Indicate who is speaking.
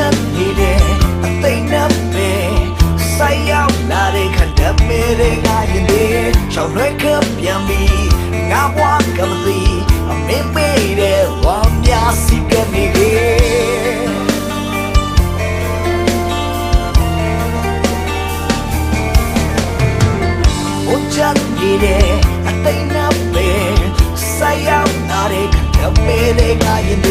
Speaker 1: ချက်နေတယ်အသိနဲ့ပဲဆိုင်ရောက်လာတဲ့ခန္ဓာမေတွေငါရင်တွေချောင်းရွက်ကပြန်ပြီးငါဘွားကမသိအမေမေတဲ့ဝမ်းများစီကနေခဲ့ဘုရားကြီးတဲ့အသိနာပဲဆိုင်ရောက်လာတဲ့ကပေလေးကရင်တ